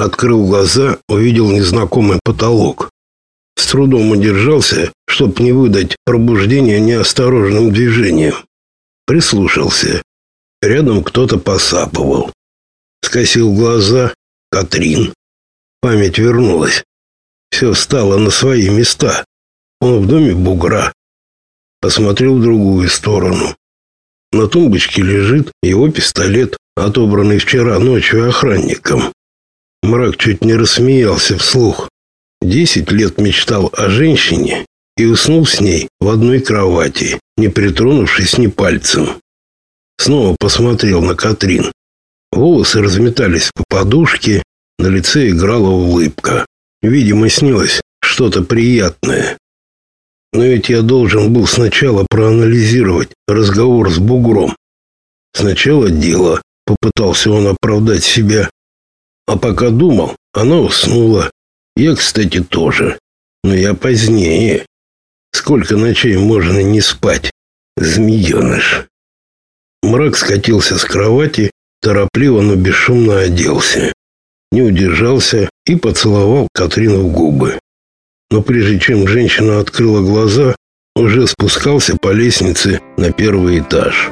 Открыл глаза, увидел незнакомый потолок. С трудом удержался, чтоб не выдать пробуждение неосторожным движением. Прислушался. Рядом кто-то посапывал. Скосил глаза. Катрин. Память вернулась. Все стало на свои места. Он в доме бугра. Посмотрел в другую сторону. На тумбочке лежит его пистолет, отобранный вчера ночью охранником. Мрак чуть не рассмеялся вслух. Десять лет мечтал о женщине и уснул с ней в одной кровати, не притронувшись ни пальцем. Снова посмотрел на Катрин. Волосы разметались по подушке, на лице играла улыбка. Видимо, снилось что-то приятное. Но ведь я должен был сначала проанализировать разговор с бугром. Сначала дело, попытался он оправдать себя. А пока думал, она уснула. Я, кстати, тоже. Но я позднее. Сколько ночей можно не спать? Змееныш. Мрак скатился с кровати, торопливо, но бесшумно оделся. Не удержался и поцеловал Катрину в губы. Но прежде чем женщина открыла глаза, уже спускался по лестнице на первый этаж.